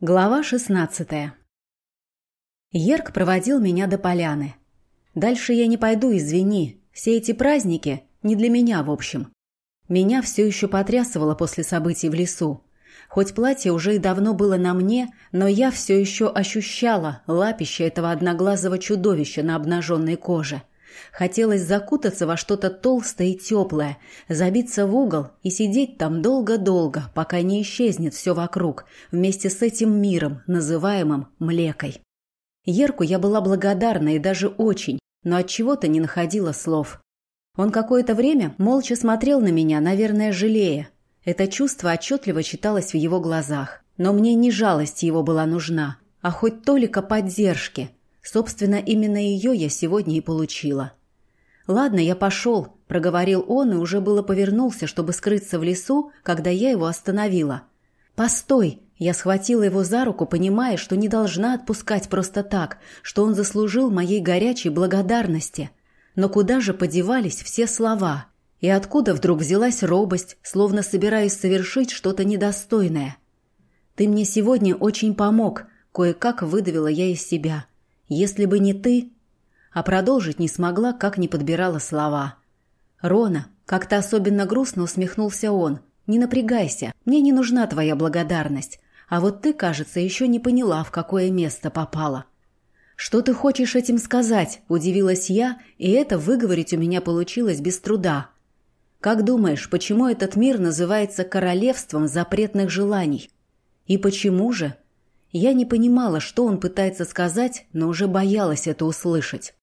Глава шестнадцатая. Ерк проводил меня до поляны. Дальше я не пойду, извини. Все эти праздники не для меня, в общем. Меня все еще потрясывало после событий в лесу. Хоть платье уже и давно было на мне, но я все еще ощущала лапище этого одноглазого чудовища на обнаженной коже. Хотелось закутаться во что-то толстое и теплое, забиться в угол и сидеть там долго-долго, пока не исчезнет все вокруг, вместе с этим миром, называемым млекой. Ерку я была благодарна и даже очень, но от чего-то не находила слов. Он какое-то время молча смотрел на меня, наверное, жалея. Это чувство отчетливо читалось в его глазах. Но мне не жалость его была нужна, а хоть толика поддержки – Собственно, именно ее я сегодня и получила. «Ладно, я пошел», – проговорил он и уже было повернулся, чтобы скрыться в лесу, когда я его остановила. «Постой!» Я схватила его за руку, понимая, что не должна отпускать просто так, что он заслужил моей горячей благодарности. Но куда же подевались все слова? И откуда вдруг взялась робость, словно собираясь совершить что-то недостойное? «Ты мне сегодня очень помог», – кое-как выдавила я из себя. Если бы не ты...» А продолжить не смогла, как не подбирала слова. «Рона, как-то особенно грустно усмехнулся он. Не напрягайся, мне не нужна твоя благодарность. А вот ты, кажется, еще не поняла, в какое место попала». «Что ты хочешь этим сказать?» – удивилась я, и это выговорить у меня получилось без труда. «Как думаешь, почему этот мир называется королевством запретных желаний?» «И почему же?» Я не понимала, что он пытается сказать, но уже боялась это услышать.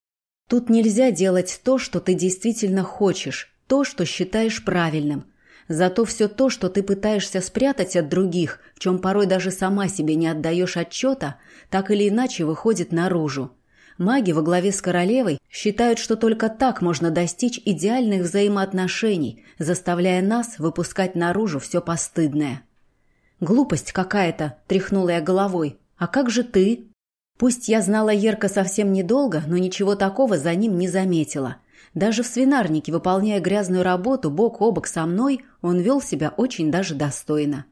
Тут нельзя делать то, что ты действительно хочешь, то, что считаешь правильным. Зато все то, что ты пытаешься спрятать от других, в чем порой даже сама себе не отдаешь отчета, так или иначе выходит наружу. Маги во главе с королевой считают, что только так можно достичь идеальных взаимоотношений, заставляя нас выпускать наружу все постыдное. «Глупость какая-то», – тряхнула я головой. «А как же ты?» Пусть я знала Ерка совсем недолго, но ничего такого за ним не заметила. Даже в свинарнике, выполняя грязную работу бок о бок со мной, он вел себя очень даже достойно.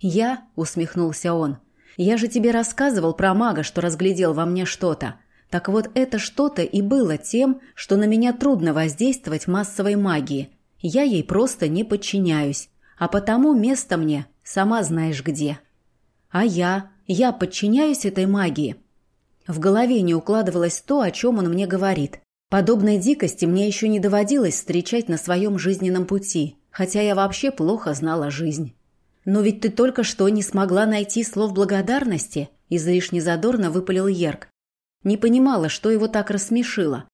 «Я?» – усмехнулся он. «Я же тебе рассказывал про мага, что разглядел во мне что-то. Так вот это что-то и было тем, что на меня трудно воздействовать массовой магией. Я ей просто не подчиняюсь, а потому место мне Сама знаешь где. А я? Я подчиняюсь этой магии. В голове не укладывалось то, о чем он мне говорит. Подобной дикости мне еще не доводилось встречать на своем жизненном пути, хотя я вообще плохо знала жизнь. «Но ведь ты только что не смогла найти слов благодарности», – излишне задорно выпалил Ерк. Не понимала, что его так рассмешило.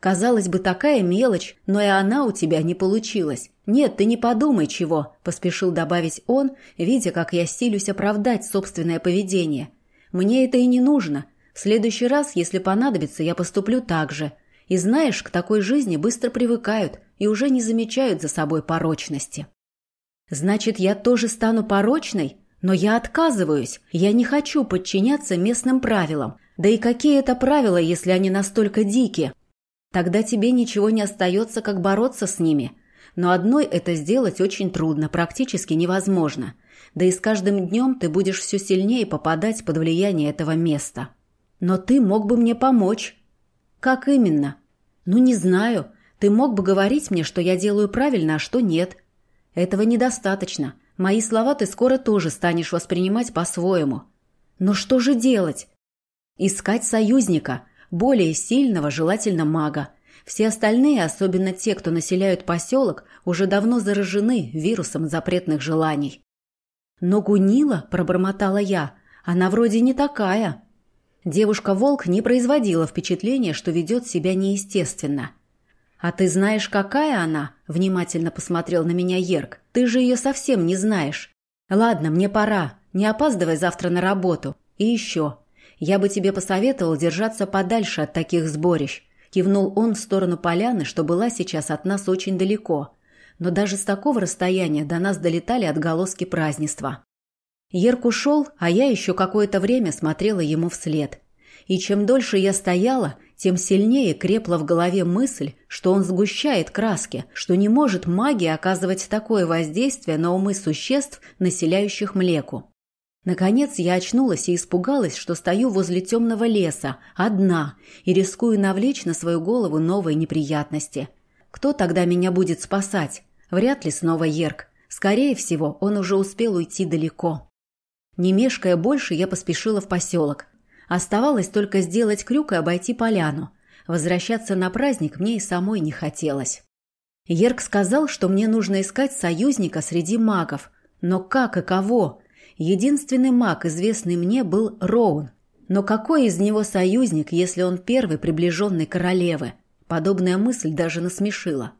Казалось бы, такая мелочь, но и она у тебя не получилась. Нет, ты не подумай чего, поспешил добавить он, видя, как я силюсь оправдать собственное поведение. Мне это и не нужно. В следующий раз, если понадобится, я поступлю так же. И знаешь, к такой жизни быстро привыкают и уже не замечают за собой порочности. Значит, я тоже стану порочной? Но я отказываюсь. Я не хочу подчиняться местным правилам. Да и какие это правила, если они настолько дикие? Тогда тебе ничего не остается, как бороться с ними. Но одной это сделать очень трудно, практически невозможно. Да и с каждым днем ты будешь все сильнее попадать под влияние этого места. Но ты мог бы мне помочь. Как именно? Ну, не знаю. Ты мог бы говорить мне, что я делаю правильно, а что нет. Этого недостаточно. Мои слова ты скоро тоже станешь воспринимать по-своему. Но что же делать? Искать союзника – более сильного, желательно мага. Все остальные, особенно те, кто населяют поселок, уже давно заражены вирусом запретных желаний. «Но Гунила», – пробормотала я, – «она вроде не такая». Девушка-волк не производила впечатления, что ведет себя неестественно. «А ты знаешь, какая она?» – внимательно посмотрел на меня Ерк. «Ты же ее совсем не знаешь. Ладно, мне пора. Не опаздывай завтра на работу. И еще. Я бы тебе посоветовал держаться подальше от таких сборищ. Кивнул он в сторону поляны, что была сейчас от нас очень далеко. Но даже с такого расстояния до нас долетали отголоски празднества. Ерк ушел, а я еще какое-то время смотрела ему вслед. И чем дольше я стояла, тем сильнее крепла в голове мысль, что он сгущает краски, что не может магия оказывать такое воздействие на умы существ, населяющих млеку. Наконец я очнулась и испугалась, что стою возле темного леса, одна, и рискую навлечь на свою голову новые неприятности. Кто тогда меня будет спасать? Вряд ли снова Ерк. Скорее всего, он уже успел уйти далеко. Не мешкая больше, я поспешила в поселок. Оставалось только сделать крюк и обойти поляну. Возвращаться на праздник мне и самой не хотелось. Ерк сказал, что мне нужно искать союзника среди магов. Но как и кого? Единственный маг, известный мне, был Роун. Но какой из него союзник, если он первый приближенный королевы? Подобная мысль даже насмешила.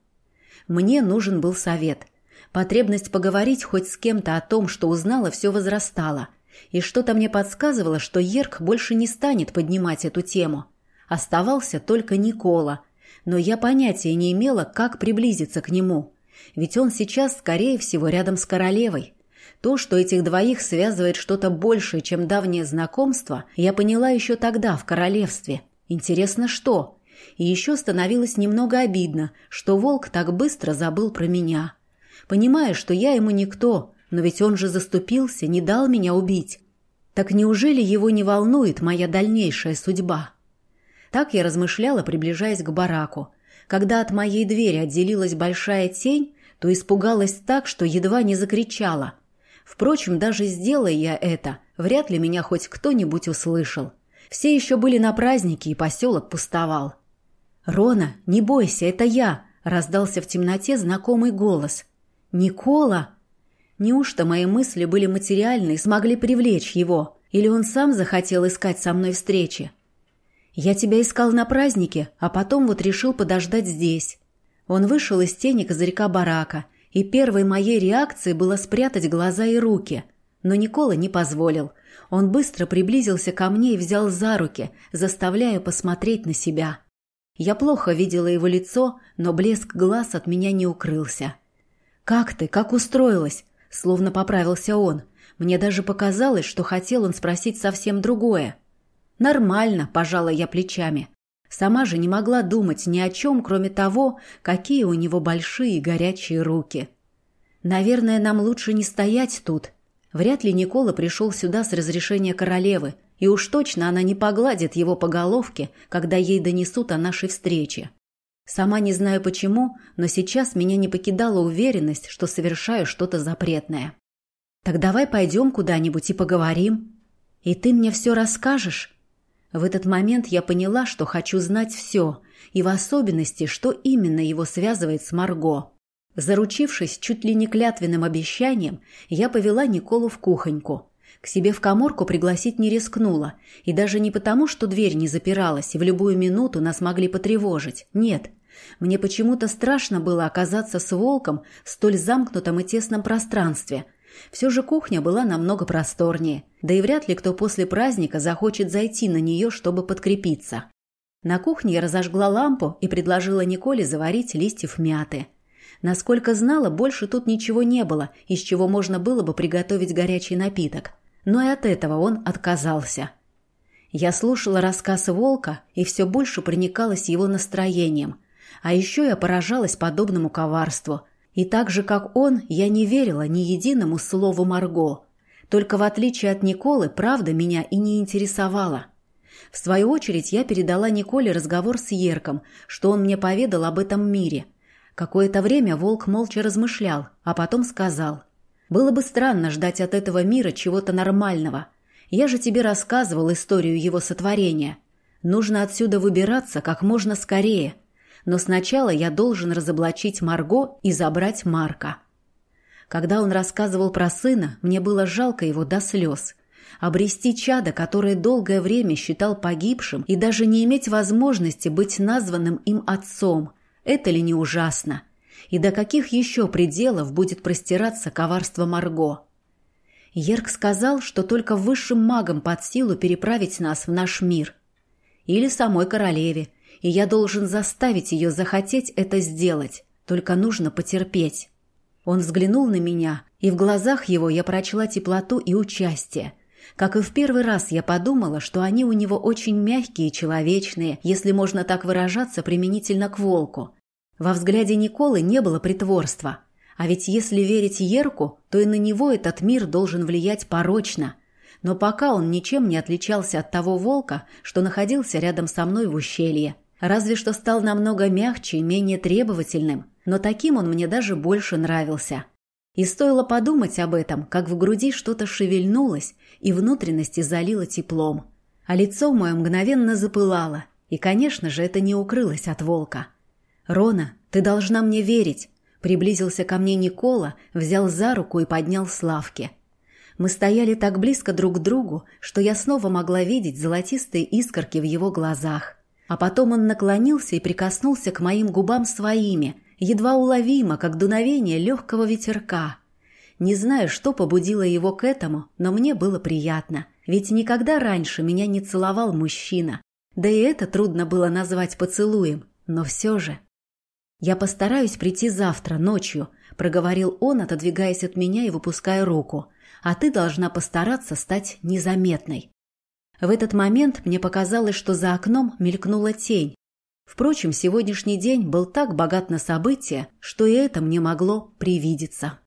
Мне нужен был совет. Потребность поговорить хоть с кем-то о том, что узнала, все возрастала. И что-то мне подсказывало, что Ерк больше не станет поднимать эту тему. Оставался только Никола. Но я понятия не имела, как приблизиться к нему. Ведь он сейчас, скорее всего, рядом с королевой. То, что этих двоих связывает что-то большее, чем давнее знакомство, я поняла еще тогда, в королевстве. Интересно, что? И еще становилось немного обидно, что волк так быстро забыл про меня. Понимая, что я ему никто, но ведь он же заступился, не дал меня убить. Так неужели его не волнует моя дальнейшая судьба? Так я размышляла, приближаясь к бараку. Когда от моей двери отделилась большая тень, то испугалась так, что едва не закричала – Впрочем, даже сделая я это, вряд ли меня хоть кто-нибудь услышал. Все еще были на празднике, и поселок пустовал. «Рона, не бойся, это я!» – раздался в темноте знакомый голос. «Никола!» Неужто мои мысли были материальны и смогли привлечь его? Или он сам захотел искать со мной встречи? «Я тебя искал на празднике, а потом вот решил подождать здесь». Он вышел из тени козырька барака – и первой моей реакцией было спрятать глаза и руки. Но Никола не позволил. Он быстро приблизился ко мне и взял за руки, заставляя посмотреть на себя. Я плохо видела его лицо, но блеск глаз от меня не укрылся. «Как ты? Как устроилась?» Словно поправился он. Мне даже показалось, что хотел он спросить совсем другое. «Нормально», – пожала я плечами. Сама же не могла думать ни о чем, кроме того, какие у него большие горячие руки. «Наверное, нам лучше не стоять тут. Вряд ли Никола пришел сюда с разрешения королевы, и уж точно она не погладит его по головке, когда ей донесут о нашей встрече. Сама не знаю почему, но сейчас меня не покидала уверенность, что совершаю что-то запретное. Так давай пойдем куда-нибудь и поговорим. И ты мне все расскажешь?» В этот момент я поняла, что хочу знать все, и в особенности, что именно его связывает с Марго. Заручившись чуть ли не клятвенным обещанием, я повела Николу в кухоньку. К себе в коморку пригласить не рискнула, и даже не потому, что дверь не запиралась, и в любую минуту нас могли потревожить. Нет, мне почему-то страшно было оказаться с волком в столь замкнутом и тесном пространстве – все же кухня была намного просторнее, да и вряд ли кто после праздника захочет зайти на нее, чтобы подкрепиться. На кухне я разожгла лампу и предложила Николе заварить листьев мяты. Насколько знала, больше тут ничего не было, из чего можно было бы приготовить горячий напиток. Но и от этого он отказался. Я слушала рассказ волка и все больше проникалась его настроением. А еще я поражалась подобному коварству – и так же, как он, я не верила ни единому слову Марго. Только в отличие от Николы, правда меня и не интересовала. В свою очередь я передала Николе разговор с Ерком, что он мне поведал об этом мире. Какое-то время волк молча размышлял, а потом сказал. «Было бы странно ждать от этого мира чего-то нормального. Я же тебе рассказывал историю его сотворения. Нужно отсюда выбираться как можно скорее» но сначала я должен разоблачить Марго и забрать Марка. Когда он рассказывал про сына, мне было жалко его до слез. Обрести чада, которое долгое время считал погибшим, и даже не иметь возможности быть названным им отцом – это ли не ужасно? И до каких еще пределов будет простираться коварство Марго? Ерк сказал, что только высшим магам под силу переправить нас в наш мир. Или самой королеве, и я должен заставить ее захотеть это сделать, только нужно потерпеть. Он взглянул на меня, и в глазах его я прочла теплоту и участие. Как и в первый раз я подумала, что они у него очень мягкие и человечные, если можно так выражаться применительно к волку. Во взгляде Николы не было притворства. А ведь если верить Ерку, то и на него этот мир должен влиять порочно. Но пока он ничем не отличался от того волка, что находился рядом со мной в ущелье. Разве что стал намного мягче и менее требовательным, но таким он мне даже больше нравился. И стоило подумать об этом, как в груди что-то шевельнулось и внутренности залило теплом. А лицо мое мгновенно запылало, и, конечно же, это не укрылось от волка. «Рона, ты должна мне верить!» Приблизился ко мне Никола, взял за руку и поднял с лавки. Мы стояли так близко друг к другу, что я снова могла видеть золотистые искорки в его глазах. А потом он наклонился и прикоснулся к моим губам своими, едва уловимо, как дуновение легкого ветерка. Не знаю, что побудило его к этому, но мне было приятно, ведь никогда раньше меня не целовал мужчина. Да и это трудно было назвать поцелуем, но все же. «Я постараюсь прийти завтра, ночью», — проговорил он, отодвигаясь от меня и выпуская руку. «А ты должна постараться стать незаметной». В этот момент мне показалось, что за окном мелькнула тень. Впрочем, сегодняшний день был так богат на события, что и это мне могло привидеться.